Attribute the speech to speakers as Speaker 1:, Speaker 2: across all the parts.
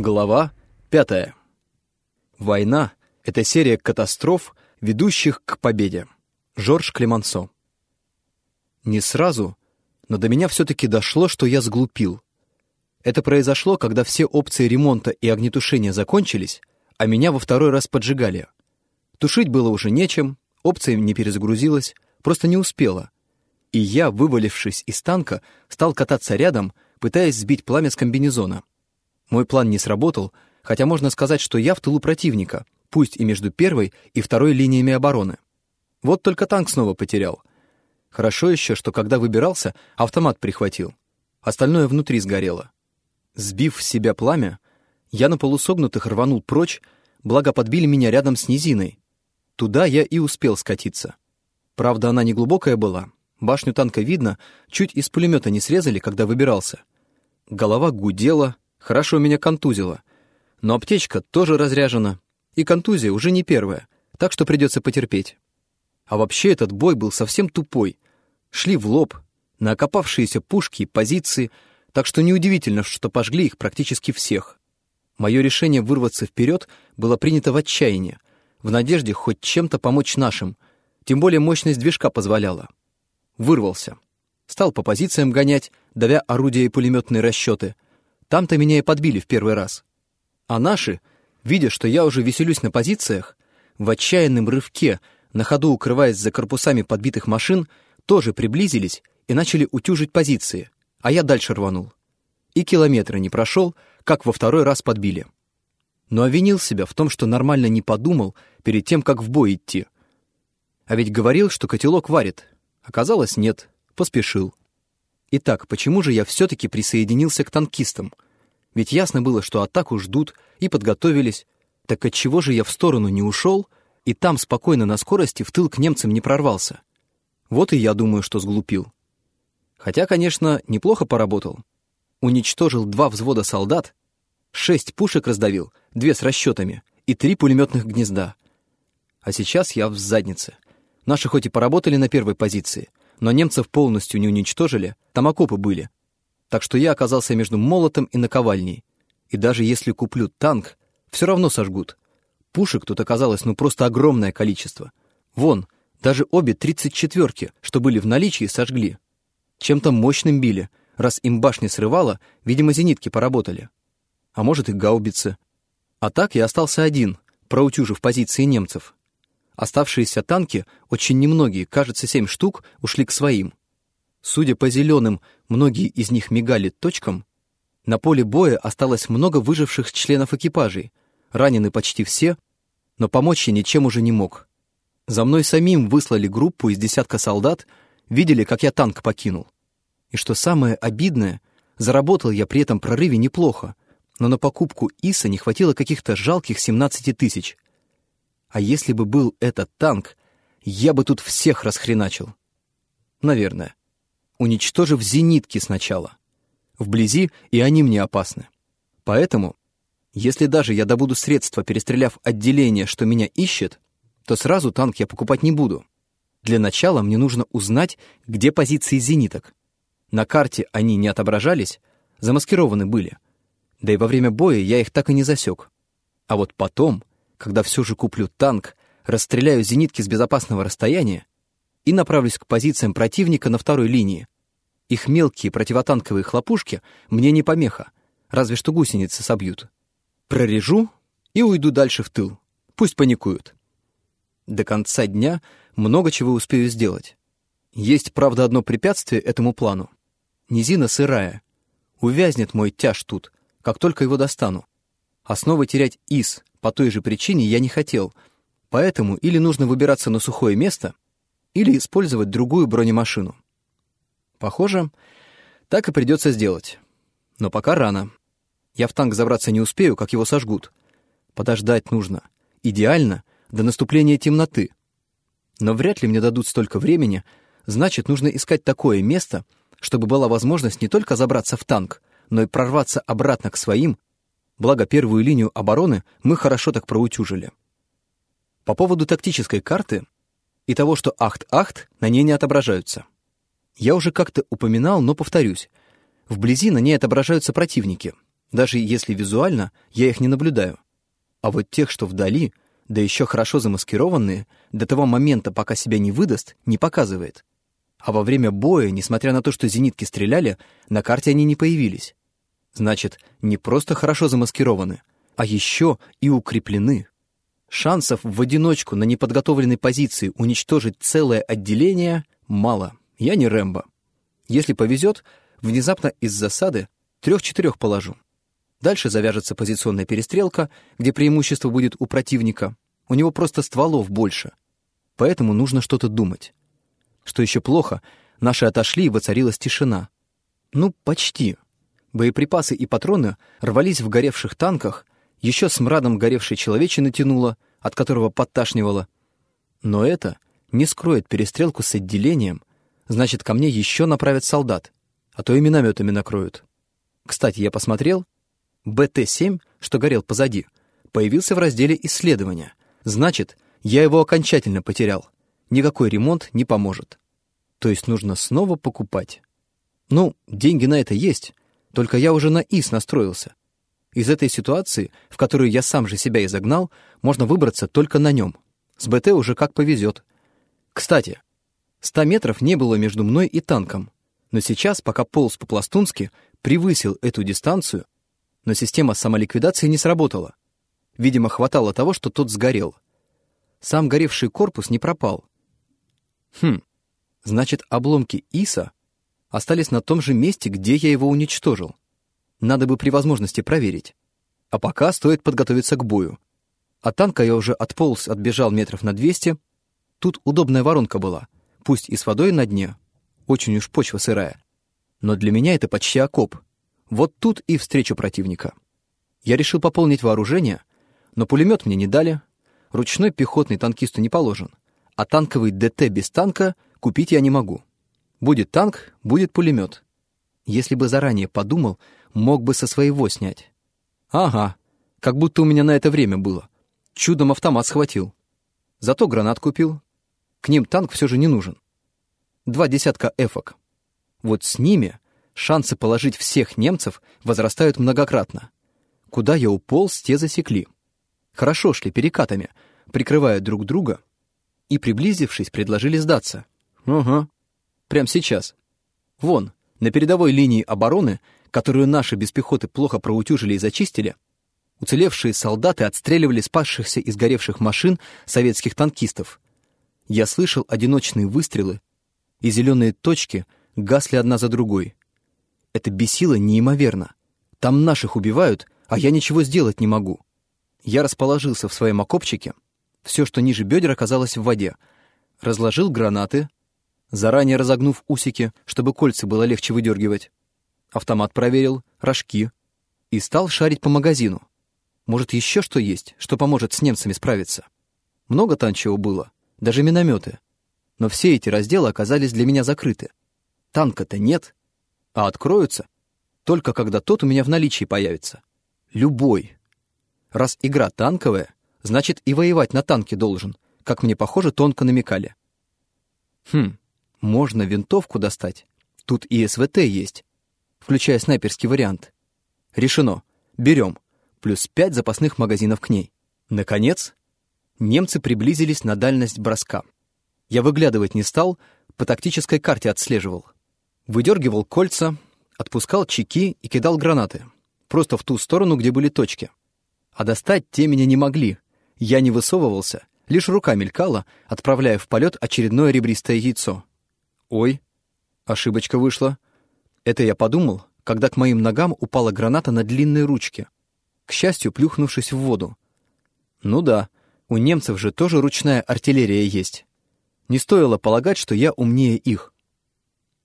Speaker 1: Глава 5. Война — это серия катастроф, ведущих к победе. Жорж Клемансо. Не сразу, но до меня все-таки дошло, что я сглупил. Это произошло, когда все опции ремонта и огнетушения закончились, а меня во второй раз поджигали. Тушить было уже нечем, опция не перезагрузилась, просто не успела. И я, вывалившись из танка, стал кататься рядом, пытаясь сбить пламя с комбинезона. Мой план не сработал, хотя можно сказать, что я в тылу противника, пусть и между первой и второй линиями обороны. Вот только танк снова потерял. Хорошо еще, что когда выбирался, автомат прихватил. Остальное внутри сгорело. Сбив в себя пламя, я на полусогнутых рванул прочь, благо подбили меня рядом с низиной. Туда я и успел скатиться. Правда, она не глубокая была. Башню танка видно, чуть из пулемета не срезали, когда выбирался. Голова гудела, Хорошо меня контузило. Но аптечка тоже разряжена. И контузия уже не первая, так что придется потерпеть. А вообще этот бой был совсем тупой. Шли в лоб, на окопавшиеся пушки и позиции, так что неудивительно, что пожгли их практически всех. Мое решение вырваться вперед было принято в отчаянии, в надежде хоть чем-то помочь нашим, тем более мощность движка позволяла. Вырвался. Стал по позициям гонять, давя орудия и пулеметные расчеты — там-то меня и подбили в первый раз. А наши, видя, что я уже веселюсь на позициях, в отчаянном рывке, на ходу укрываясь за корпусами подбитых машин, тоже приблизились и начали утюжить позиции, а я дальше рванул. И километра не прошел, как во второй раз подбили. Но обвинил себя в том, что нормально не подумал перед тем, как в бой идти. А ведь говорил, что котелок варит. Оказалось, нет, поспешил. Итак, почему же я все-таки присоединился к танкистам? Ведь ясно было, что атаку ждут и подготовились. Так отчего же я в сторону не ушел и там спокойно на скорости в тыл к немцам не прорвался? Вот и я думаю, что сглупил. Хотя, конечно, неплохо поработал. Уничтожил два взвода солдат, шесть пушек раздавил, две с расчетами и три пулеметных гнезда. А сейчас я в заднице. Наши хоть и поработали на первой позиции, но немцев полностью не уничтожили, там окопы были. Так что я оказался между молотом и наковальней. И даже если куплю танк, все равно сожгут. Пушек тут оказалось ну просто огромное количество. Вон, даже обе тридцать четверки, что были в наличии, сожгли. Чем-то мощным били. Раз им башня срывала, видимо, зенитки поработали. А может и гаубицы. А так я остался один, проутюжив позиции немцев. Оставшиеся танки, очень немногие, кажется, семь штук, ушли к своим. Судя по зеленым, многие из них мигали точкам. На поле боя осталось много выживших членов экипажей. Ранены почти все, но помочь я ничем уже не мог. За мной самим выслали группу из десятка солдат, видели, как я танк покинул. И что самое обидное, заработал я при этом прорыве неплохо, но на покупку ИСа не хватило каких-то жалких 17 тысяч — а если бы был этот танк, я бы тут всех расхреначил. Наверное. Уничтожив зенитки сначала. Вблизи и они мне опасны. Поэтому, если даже я добуду средства, перестреляв отделение, что меня ищет, то сразу танк я покупать не буду. Для начала мне нужно узнать, где позиции зениток. На карте они не отображались, замаскированы были. Да и во время боя я их так и не засек. А вот потом когда все же куплю танк, расстреляю зенитки с безопасного расстояния и направлюсь к позициям противника на второй линии. Их мелкие противотанковые хлопушки мне не помеха, разве что гусеницы собьют. Прорежу и уйду дальше в тыл. Пусть паникуют. До конца дня много чего успею сделать. Есть, правда, одно препятствие этому плану. Низина сырая. Увязнет мой тяж тут, как только его достану. Основы терять из, по той же причине я не хотел, поэтому или нужно выбираться на сухое место, или использовать другую бронемашину. Похоже, так и придется сделать. Но пока рано. Я в танк забраться не успею, как его сожгут. Подождать нужно. Идеально, до наступления темноты. Но вряд ли мне дадут столько времени, значит, нужно искать такое место, чтобы была возможность не только забраться в танк, но и прорваться обратно к своим благо первую линию обороны мы хорошо так проутюжили. По поводу тактической карты и того, что ахт-ахт на ней не отображаются. Я уже как-то упоминал, но повторюсь. Вблизи на ней отображаются противники. даже если визуально я их не наблюдаю. А вот тех, что вдали, да еще хорошо замаскированные, до того момента, пока себя не выдаст, не показывает. А во время боя, несмотря на то, что зенитки стреляли, на карте они не появились. Значит, не просто хорошо замаскированы, а еще и укреплены. Шансов в одиночку на неподготовленной позиции уничтожить целое отделение мало. Я не Рэмбо. Если повезет, внезапно из засады трех-четырех положу. Дальше завяжется позиционная перестрелка, где преимущество будет у противника. У него просто стволов больше. Поэтому нужно что-то думать. Что еще плохо, наши отошли, и воцарилась тишина. Ну, почти. Боеприпасы и патроны рвались в горевших танках, еще смрадом горевшей человечины тянуло, от которого подташнивало. Но это не скроет перестрелку с отделением, значит, ко мне еще направят солдат, а то и минометами накроют. Кстати, я посмотрел, БТ-7, что горел позади, появился в разделе «Исследования». Значит, я его окончательно потерял. Никакой ремонт не поможет. То есть нужно снова покупать. Ну, деньги на это есть, только я уже на ИС настроился. Из этой ситуации, в которую я сам же себя и загнал, можно выбраться только на нем. С БТ уже как повезет. Кстати, ста метров не было между мной и танком. Но сейчас, пока полз по-пластунски, превысил эту дистанцию, но система самоликвидации не сработала. Видимо, хватало того, что тот сгорел. Сам горевший корпус не пропал. Хм, значит, обломки ИСа остались на том же месте, где я его уничтожил. Надо бы при возможности проверить. А пока стоит подготовиться к бою. От танка я уже отполз, отбежал метров на 200. Тут удобная воронка была, пусть и с водой на дне. Очень уж почва сырая. Но для меня это почти окоп. Вот тут и встречу противника. Я решил пополнить вооружение, но пулемет мне не дали. Ручной пехотный танкисту не положен. А танковый ДТ без танка купить я не могу. Будет танк, будет пулемет. Если бы заранее подумал, мог бы со своего снять. Ага, как будто у меня на это время было. Чудом автомат схватил. Зато гранат купил. К ним танк все же не нужен. Два десятка эфок. Вот с ними шансы положить всех немцев возрастают многократно. Куда я уполз, те засекли. Хорошо шли перекатами, прикрывая друг друга, и, приблизившись, предложили сдаться. Ага, прямо сейчас. Вон, на передовой линии обороны, которую наши без пехоты плохо проутюжили и зачистили, уцелевшие солдаты отстреливали спасшихся из горевших машин советских танкистов. Я слышал одиночные выстрелы, и зеленые точки гасли одна за другой. Это бесило неимоверно. Там наших убивают, а я ничего сделать не могу. Я расположился в своем окопчике. Все, что ниже бедер, оказалось в воде. Разложил гранаты, заранее разогнув усики, чтобы кольца было легче выдергивать. Автомат проверил, рожки. И стал шарить по магазину. Может, еще что есть, что поможет с немцами справиться. Много там чего было, даже минометы. Но все эти разделы оказались для меня закрыты. Танка-то нет, а откроются только когда тот у меня в наличии появится. Любой. Раз игра танковая, значит и воевать на танке должен, как мне, похоже, тонко намекали. Хм, можно винтовку достать. Тут и СВТ есть, включая снайперский вариант. Решено. Берем. Плюс пять запасных магазинов к ней. Наконец, немцы приблизились на дальность броска. Я выглядывать не стал, по тактической карте отслеживал. Выдергивал кольца, отпускал чеки и кидал гранаты. Просто в ту сторону, где были точки. А достать те меня не могли. Я не высовывался, лишь рука мелькала, отправляя в полет очередное ребристое яйцо. Ой, ошибочка вышла. Это я подумал, когда к моим ногам упала граната на длинной ручке, к счастью, плюхнувшись в воду. Ну да, у немцев же тоже ручная артиллерия есть. Не стоило полагать, что я умнее их.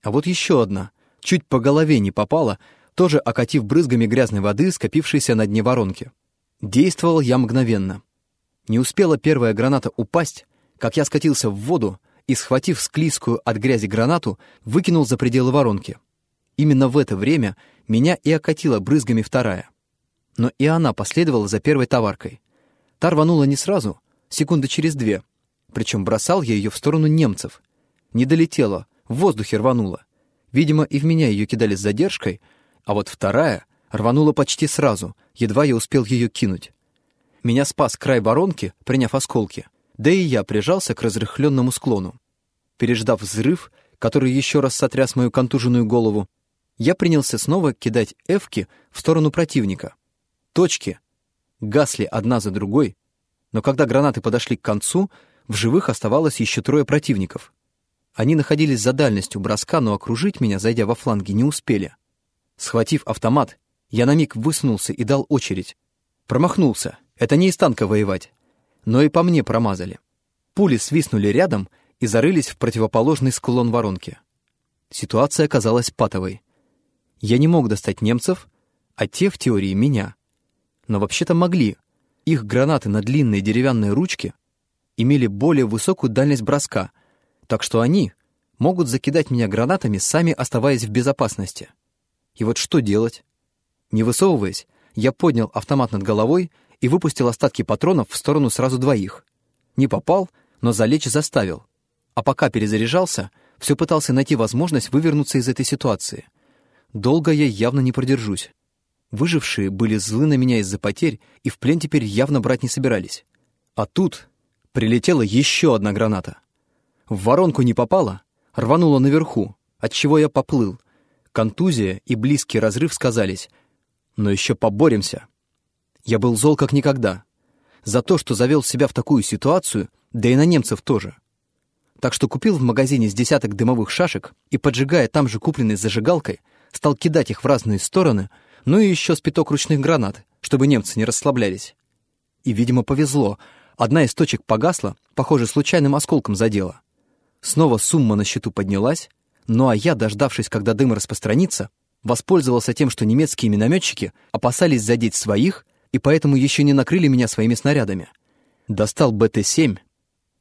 Speaker 1: А вот еще одна, чуть по голове не попала, тоже окатив брызгами грязной воды, скопившейся на дне воронки. Действовал я мгновенно. Не успела первая граната упасть, как я скатился в воду и, схватив склизкую от грязи гранату, выкинул за пределы воронки. Именно в это время меня и окатила брызгами вторая. Но и она последовала за первой товаркой. Та рванула не сразу, секунды через две. Причем бросал я ее в сторону немцев. Не долетела, в воздухе рванула. Видимо, и в меня ее кидали с задержкой, а вот вторая рванула почти сразу, едва я успел ее кинуть. Меня спас край воронки, приняв осколки, да и я прижался к разрыхленному склону. Переждав взрыв, который еще раз сотряс мою контуженную голову, я принялся снова кидать эвки в сторону противника. Точки гасли одна за другой, но когда гранаты подошли к концу, в живых оставалось еще трое противников. Они находились за дальностью броска, но окружить меня, зайдя во фланги, не успели. Схватив автомат, я на миг высунулся и дал очередь. Промахнулся. Это не из танка воевать. Но и по мне промазали. Пули свистнули рядом и зарылись в противоположный склон воронки. Ситуация оказалась патовой. Я не мог достать немцев, а те, в теории, меня. Но вообще-то могли. Их гранаты на длинной деревянной ручке имели более высокую дальность броска, так что они могут закидать меня гранатами, сами оставаясь в безопасности. И вот что делать? Не высовываясь, я поднял автомат над головой и выпустил остатки патронов в сторону сразу двоих. Не попал, но залечь заставил. А пока перезаряжался, все пытался найти возможность вывернуться из этой ситуации. Долго я явно не продержусь. Выжившие были злы на меня из-за потерь и в плен теперь явно брать не собирались. А тут прилетела еще одна граната. В воронку не попала, рванула наверху, отчего я поплыл. Контузия и близкий разрыв сказались. Но еще поборемся. Я был зол как никогда. За то, что завел себя в такую ситуацию, да и на немцев тоже. Так что купил в магазине с десяток дымовых шашек и, поджигая там же купленной зажигалкой, стал кидать их в разные стороны, ну и еще с пяток ручных гранат, чтобы немцы не расслаблялись. И, видимо, повезло. Одна из точек погасла, похоже, случайным осколком задела. Снова сумма на счету поднялась, ну а я, дождавшись, когда дым распространится, воспользовался тем, что немецкие минометчики опасались задеть своих и поэтому еще не накрыли меня своими снарядами. Достал БТ-7.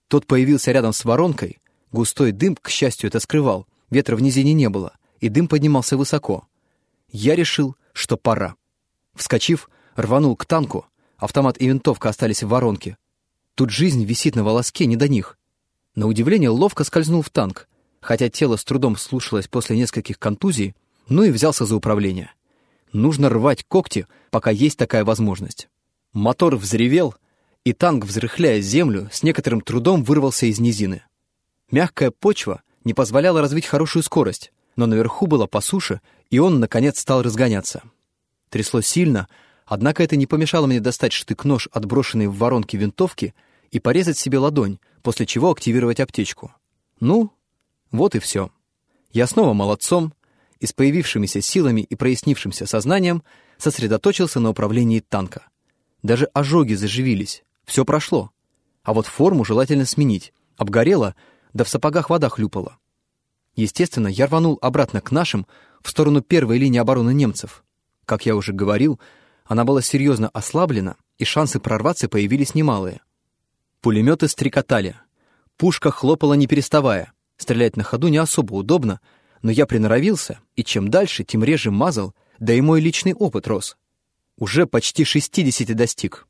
Speaker 1: Тот появился рядом с воронкой. Густой дым, к счастью, это скрывал. Ветра в низине не было, и дым поднимался высоко. Я решил, что пора. Вскочив, рванул к танку. Автомат и винтовка остались в воронке. Тут жизнь висит на волоске, не до них. На удивление ловко скользнул в танк, хотя тело с трудом слушалось после нескольких контузий, ну и взялся за управление. Нужно рвать когти, пока есть такая возможность. Мотор взревел, и танк, взрыхляя землю, с некоторым трудом вырвался из низины. Мягкая почва не позволяла развить хорошую скорость, но наверху было по суше, и он, наконец, стал разгоняться. Трясло сильно, однако это не помешало мне достать штык-нож, отброшенный в воронке винтовки, и порезать себе ладонь, после чего активировать аптечку. Ну, вот и все. Я снова молодцом, и с появившимися силами и прояснившимся сознанием сосредоточился на управлении танка. Даже ожоги заживились, все прошло. А вот форму желательно сменить. Обгорело, да в сапогах вода хлюпала. Естественно, я рванул обратно к нашим, в сторону первой линии обороны немцев. Как я уже говорил, она была серьезно ослаблена, и шансы прорваться появились немалые. Пулеметы стрекотали. Пушка хлопала не переставая. Стрелять на ходу не особо удобно, но я приноровился, и чем дальше, тем реже мазал, да и мой личный опыт рос. Уже почти 60 достиг.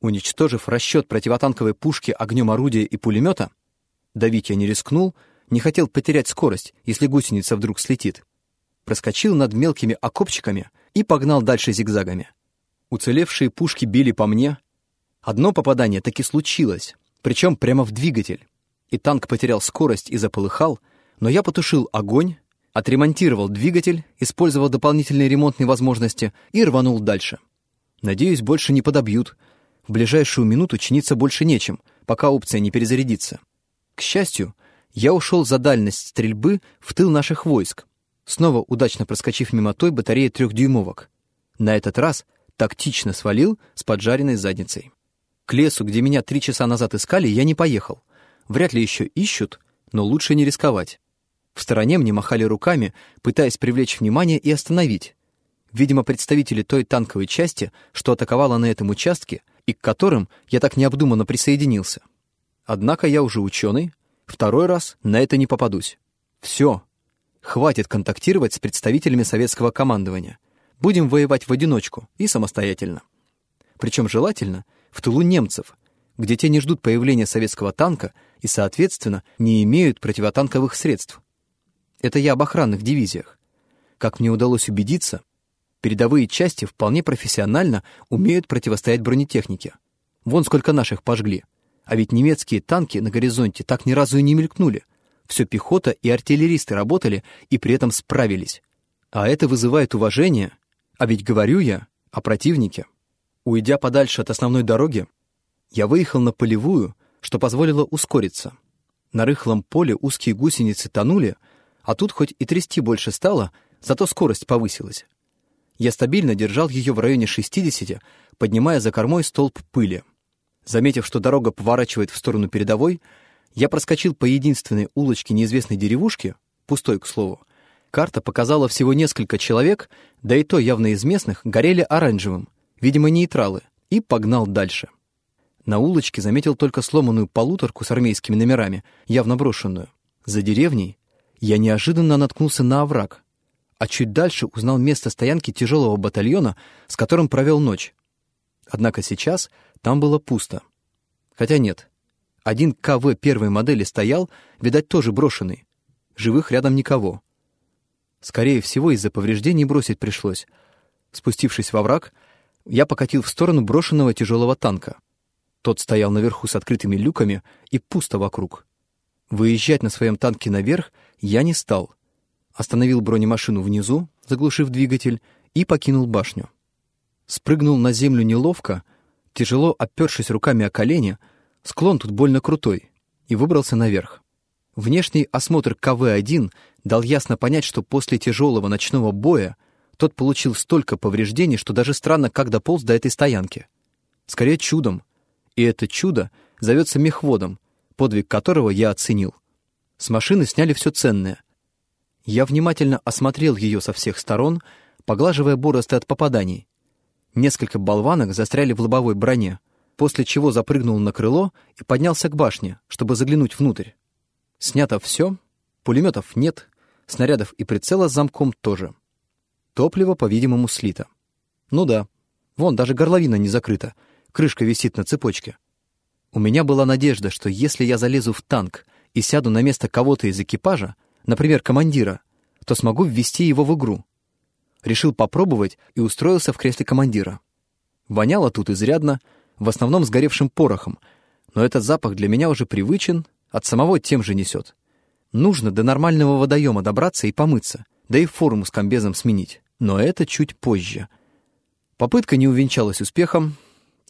Speaker 1: Уничтожив расчет противотанковой пушки огнем орудия и пулемета, давить я не рискнул, не хотел потерять скорость, если гусеница вдруг слетит. Проскочил над мелкими окопчиками и погнал дальше зигзагами. Уцелевшие пушки били по мне, Одно попадание таки случилось, причем прямо в двигатель. И танк потерял скорость и заполыхал, но я потушил огонь, отремонтировал двигатель, использовал дополнительные ремонтные возможности и рванул дальше. Надеюсь, больше не подобьют. В ближайшую минуту чиниться больше нечем, пока опция не перезарядится. К счастью, я ушел за дальность стрельбы в тыл наших войск, снова удачно проскочив мимо той батареи трехдюймовок. На этот раз тактично свалил с поджаренной задницей. К лесу, где меня три часа назад искали, я не поехал. Вряд ли еще ищут, но лучше не рисковать. В стороне мне махали руками, пытаясь привлечь внимание и остановить. Видимо, представители той танковой части, что атаковала на этом участке, и к которым я так необдуманно присоединился. Однако я уже ученый, второй раз на это не попадусь. Все. Хватит контактировать с представителями советского командования. Будем воевать в одиночку и самостоятельно. Причем желательно — в тылу немцев, где те не ждут появления советского танка и, соответственно, не имеют противотанковых средств. Это я об охранных дивизиях. Как мне удалось убедиться, Передовые части вполне профессионально умеют противостоять бронетехнике. Вон сколько наших пожгли. А ведь немецкие танки на горизонте так ни разу и не мелькнули. Все пехота и артиллеристы работали и при этом справились. А это вызывает уважение. А ведь говорю я о противнике. Уйдя подальше от основной дороги, я выехал на полевую, что позволило ускориться. На рыхлом поле узкие гусеницы тонули, а тут хоть и трясти больше стало, зато скорость повысилась. Я стабильно держал ее в районе 60, поднимая за кормой столб пыли. Заметив, что дорога поворачивает в сторону передовой, я проскочил по единственной улочке неизвестной деревушки, пустой, к слову. Карта показала всего несколько человек, да и то явно из местных, горели оранжевым, видимо, нейтралы, и погнал дальше. На улочке заметил только сломанную полуторку с армейскими номерами, явно брошенную. За деревней я неожиданно наткнулся на овраг, а чуть дальше узнал место стоянки тяжелого батальона, с которым провел ночь. Однако сейчас там было пусто. Хотя нет. Один КВ первой модели стоял, видать, тоже брошенный. Живых рядом никого. Скорее всего, из-за повреждений бросить пришлось. Спустившись во враг, я покатил в сторону брошенного тяжелого танка. Тот стоял наверху с открытыми люками и пусто вокруг. Выезжать на своем танке наверх я не стал — остановил бронемашину внизу, заглушив двигатель, и покинул башню. Спрыгнул на землю неловко, тяжело опершись руками о колени, склон тут больно крутой, и выбрался наверх. Внешний осмотр КВ-1 дал ясно понять, что после тяжелого ночного боя тот получил столько повреждений, что даже странно, как дополз до этой стоянки. Скорее чудом. И это чудо зовется мехводом, подвиг которого я оценил. С машины сняли все ценное — я внимательно осмотрел ее со всех сторон, поглаживая борозды от попаданий. Несколько болванок застряли в лобовой броне, после чего запрыгнул на крыло и поднялся к башне, чтобы заглянуть внутрь. Снято все, пулеметов нет, снарядов и прицела с замком тоже. Топливо, по-видимому, слито. Ну да, вон даже горловина не закрыта, крышка висит на цепочке. У меня была надежда, что если я залезу в танк и сяду на место кого-то из экипажа, например, командира, то смогу ввести его в игру. Решил попробовать и устроился в кресле командира. Воняло тут изрядно, в основном сгоревшим порохом, но этот запах для меня уже привычен, от самого тем же несет. Нужно до нормального водоема добраться и помыться, да и форму с комбезом сменить, но это чуть позже. Попытка не увенчалась успехом,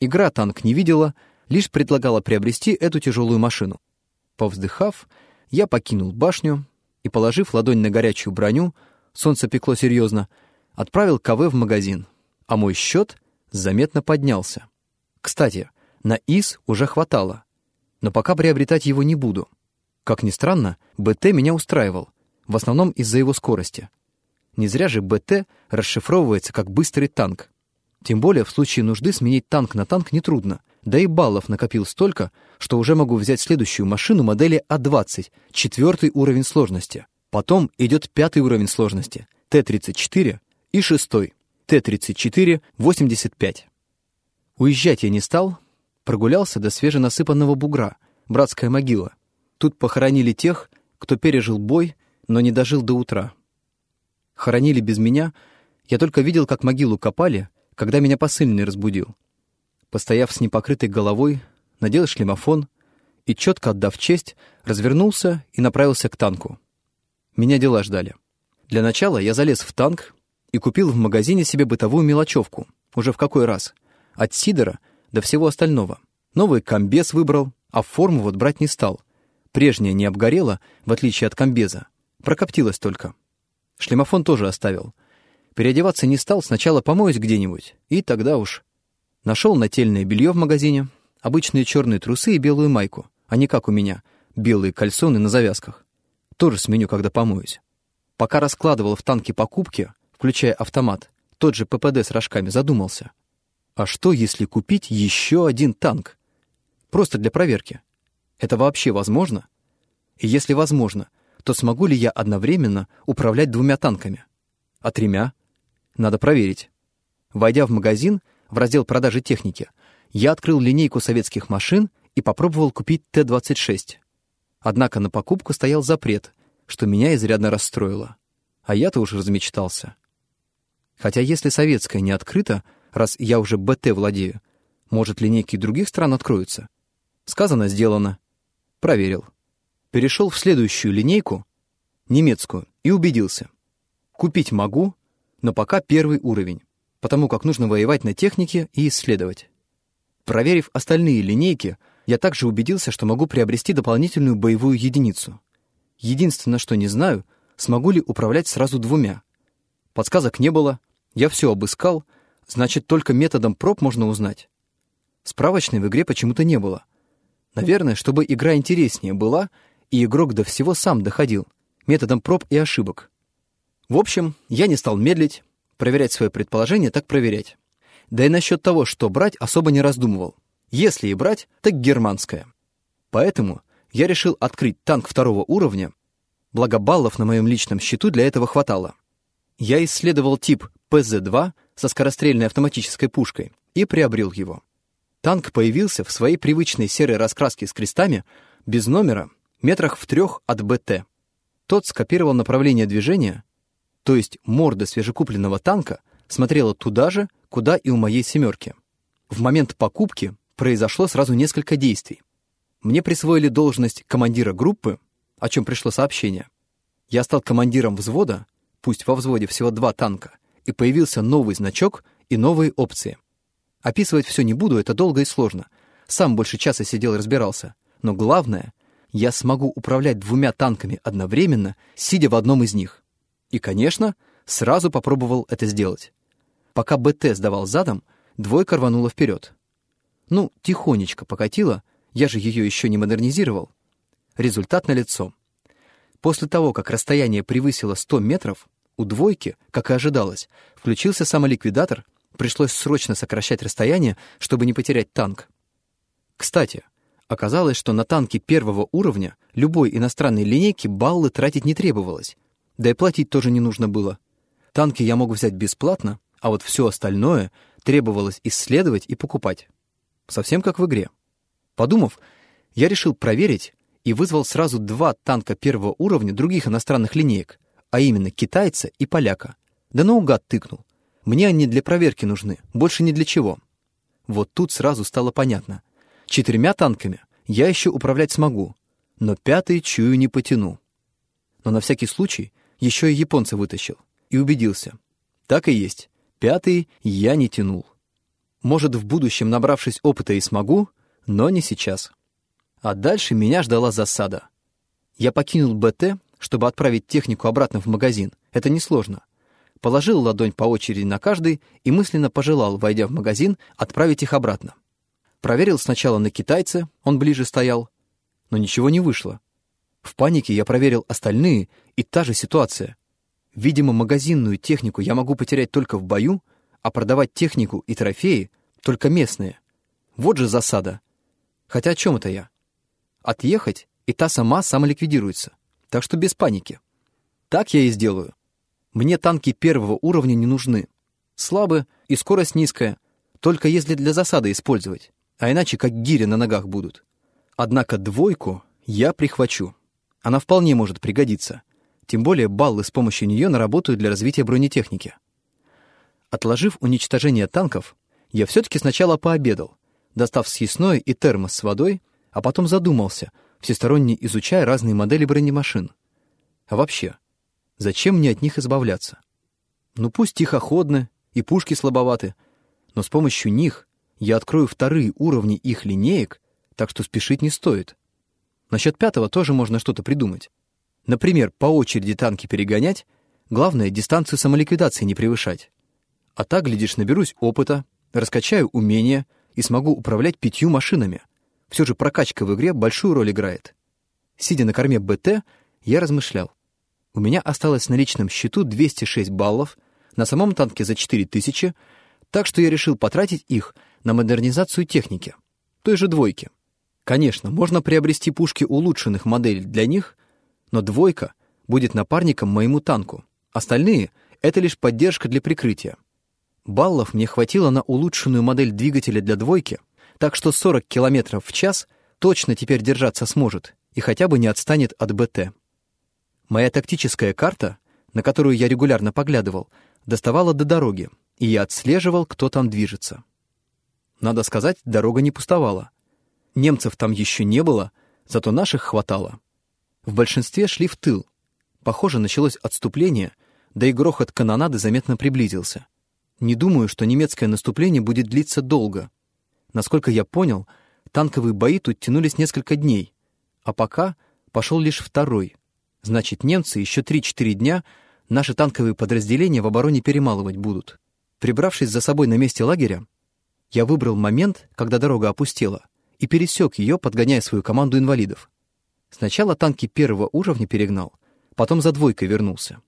Speaker 1: игра танк не видела, лишь предлагала приобрести эту тяжелую машину. Повздыхав, я покинул башню, и, положив ладонь на горячую броню, солнце пекло серьезно, отправил КВ в магазин, а мой счет заметно поднялся. Кстати, на ИС уже хватало, но пока приобретать его не буду. Как ни странно, БТ меня устраивал, в основном из-за его скорости. Не зря же БТ расшифровывается как «быстрый танк». Тем более в случае нужды сменить танк на танк нетрудно — да и баллов накопил столько, что уже могу взять следующую машину модели А20, четвертый уровень сложности. Потом идет пятый уровень сложности, Т-34 и шестой, Т-34-85. Уезжать я не стал, прогулялся до свеженасыпанного бугра, братская могила. Тут похоронили тех, кто пережил бой, но не дожил до утра. Хоронили без меня, я только видел, как могилу копали, когда меня посыльный разбудил. Постояв с непокрытой головой, надел шлемофон и, четко отдав честь, развернулся и направился к танку. Меня дела ждали. Для начала я залез в танк и купил в магазине себе бытовую мелочевку, уже в какой раз, от сидора до всего остального. Новый комбез выбрал, а форму вот брать не стал. Прежняя не обгорела, в отличие от комбеза. Прокоптилась только. Шлемофон тоже оставил. Переодеваться не стал, сначала помоюсь где-нибудь, и тогда уж Нашел нательное белье в магазине, обычные черные трусы и белую майку, а не как у меня, белые кальсоны на завязках. Тоже сменю, когда помоюсь. Пока раскладывал в танке покупки, включая автомат, тот же ППД с рожками, задумался. А что, если купить еще один танк? Просто для проверки. Это вообще возможно? И если возможно, то смогу ли я одновременно управлять двумя танками? А тремя? Надо проверить. Войдя в магазин, в раздел продажи техники, я открыл линейку советских машин и попробовал купить Т-26. Однако на покупку стоял запрет, что меня изрядно расстроило. А я-то уж размечтался. Хотя если советская не открыта, раз я уже БТ владею, может, линейки других стран откроются? Сказано, сделано. Проверил. Перешел в следующую линейку, немецкую, и убедился. Купить могу, но пока первый уровень, потому как нужно воевать на технике и исследовать. Проверив остальные линейки, я также убедился, что могу приобрести дополнительную боевую единицу. Единственное, что не знаю, смогу ли управлять сразу двумя. Подсказок не было, я все обыскал, значит, только методом проб можно узнать. Справочной в игре почему-то не было. Наверное, чтобы игра интереснее была, и игрок до всего сам доходил, методом проб и ошибок. В общем, я не стал медлить, проверять свое предположение, так проверять. Да и насчет того, что брать, особо не раздумывал. Если и брать, так германское. Поэтому я решил открыть танк второго уровня, благо баллов на моем личном счету для этого хватало. Я исследовал тип ПЗ-2 со скорострельной автоматической пушкой и приобрел его. Танк появился в своей привычной серой раскраске с крестами, без номера, метрах в трех от БТ. Тот скопировал направление движения, то есть морда свежекупленного танка смотрела туда же, куда и у моей «семерки». В момент покупки произошло сразу несколько действий. Мне присвоили должность командира группы, о чем пришло сообщение. Я стал командиром взвода, пусть во взводе всего два танка, и появился новый значок и новые опции. Описывать все не буду, это долго и сложно. Сам больше часа сидел и разбирался. Но главное, я смогу управлять двумя танками одновременно, сидя в одном из них. И, конечно, сразу попробовал это сделать. Пока БТ сдавал задом, двойка рванула вперед. Ну, тихонечко покатила, я же ее еще не модернизировал. Результат налицо. После того, как расстояние превысило 100 метров, у двойки, как и ожидалось, включился самоликвидатор, пришлось срочно сокращать расстояние, чтобы не потерять танк. Кстати, оказалось, что на танки первого уровня любой иностранной линейки баллы тратить не требовалось, да и платить тоже не нужно было. Танки я мог взять бесплатно, а вот все остальное требовалось исследовать и покупать. Совсем как в игре. Подумав, я решил проверить и вызвал сразу два танка первого уровня других иностранных линеек, а именно китайца и поляка. Да наугад тыкнул. Мне они для проверки нужны, больше ни для чего. Вот тут сразу стало понятно. Четырьмя танками я еще управлять смогу, но пятый чую не потяну. Но на всякий случай еще и японца вытащил и убедился. Так и есть. Пятый я не тянул. Может, в будущем, набравшись опыта, и смогу, но не сейчас. А дальше меня ждала засада. Я покинул БТ, чтобы отправить технику обратно в магазин. Это несложно. Положил ладонь по очереди на каждый и мысленно пожелал, войдя в магазин, отправить их обратно. Проверил сначала на китайце, он ближе стоял, но ничего не вышло. В панике я проверил остальные, и та же ситуация. Видимо, магазинную технику я могу потерять только в бою, а продавать технику и трофеи только местные. Вот же засада. Хотя о чем это я? Отъехать, и та сама самоликвидируется. Так что без паники. Так я и сделаю. Мне танки первого уровня не нужны. Слабы и скорость низкая, только если для засады использовать, а иначе как гири на ногах будут. Однако двойку я прихвачу. Она вполне может пригодиться. Тем более баллы с помощью нее наработают для развития бронетехники. Отложив уничтожение танков, я все-таки сначала пообедал, достав съестное и термос с водой, а потом задумался, всесторонне изучая разные модели бронемашин. А вообще, зачем мне от них избавляться? Ну пусть тихоходны и пушки слабоваты, но с помощью них я открою вторые уровни их линеек, так что спешить не стоит. Насчет пятого тоже можно что-то придумать. Например, по очереди танки перегонять, главное, дистанцию самоликвидации не превышать. А так, глядишь, наберусь опыта, раскачаю умения и смогу управлять пятью машинами. Все же прокачка в игре большую роль играет. Сидя на корме БТ, я размышлял. У меня осталось на личном счету 206 баллов, на самом танке за 4000, так что я решил потратить их на модернизацию техники, той же двойки. Конечно, можно приобрести пушки улучшенных моделей для них, но двойка будет напарником моему танку. Остальные — это лишь поддержка для прикрытия. Баллов мне хватило на улучшенную модель двигателя для двойки, так что 40 км в час точно теперь держаться сможет и хотя бы не отстанет от БТ. Моя тактическая карта, на которую я регулярно поглядывал, доставала до дороги, и я отслеживал, кто там движется. Надо сказать, дорога не пустовала. Немцев там еще не было, зато наших хватало. В большинстве шли в тыл. Похоже, началось отступление, да и грохот канонады заметно приблизился. Не думаю, что немецкое наступление будет длиться долго. Насколько я понял, танковые бои тут тянулись несколько дней, а пока пошел лишь второй. Значит, немцы еще 3-4 дня наши танковые подразделения в обороне перемалывать будут. Прибравшись за собой на месте лагеря, я выбрал момент, когда дорога опустела, и пересек ее, подгоняя свою команду инвалидов. Сначала танки первого уровня перегнал, потом за двойкой вернулся.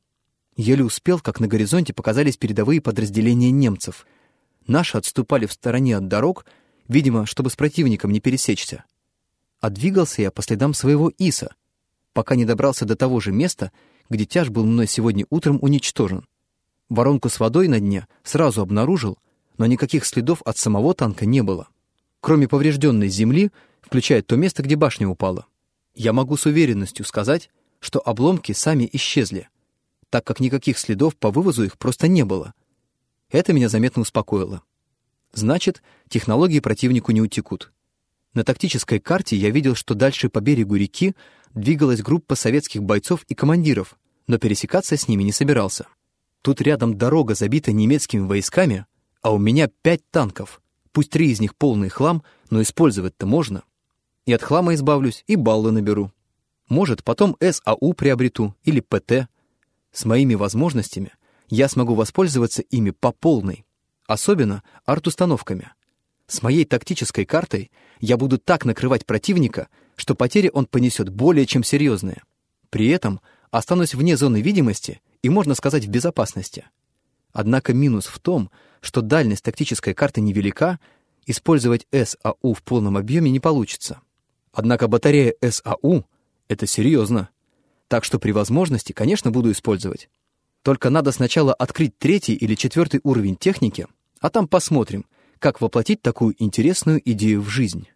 Speaker 1: Еле успел, как на горизонте показались передовые подразделения немцев. Наши отступали в стороне от дорог, видимо, чтобы с противником не пересечься. А двигался я по следам своего Иса, пока не добрался до того же места, где тяж был мной сегодня утром уничтожен. Воронку с водой на дне сразу обнаружил, но никаких следов от самого танка не было. Кроме поврежденной земли, включая то место, где башня упала. Я могу с уверенностью сказать, что обломки сами исчезли, так как никаких следов по вывозу их просто не было. Это меня заметно успокоило. Значит, технологии противнику не утекут. На тактической карте я видел, что дальше по берегу реки двигалась группа советских бойцов и командиров, но пересекаться с ними не собирался. Тут рядом дорога забита немецкими войсками, а у меня пять танков. Пусть три из них полный хлам, но использовать-то можно. И от хлама избавлюсь, и баллы наберу. Может, потом САУ приобрету или ПТ. С моими возможностями я смогу воспользоваться ими по полной, особенно арт-установками. С моей тактической картой я буду так накрывать противника, что потери он понесет более чем серьезные. При этом останусь вне зоны видимости и, можно сказать, в безопасности. Однако минус в том, что дальность тактической карты невелика, использовать САУ в полном объеме не получится. Однако батарея САУ — это серьезно. Так что при возможности, конечно, буду использовать. Только надо сначала открыть третий или четвертый уровень техники, а там посмотрим, как воплотить такую интересную идею в жизнь.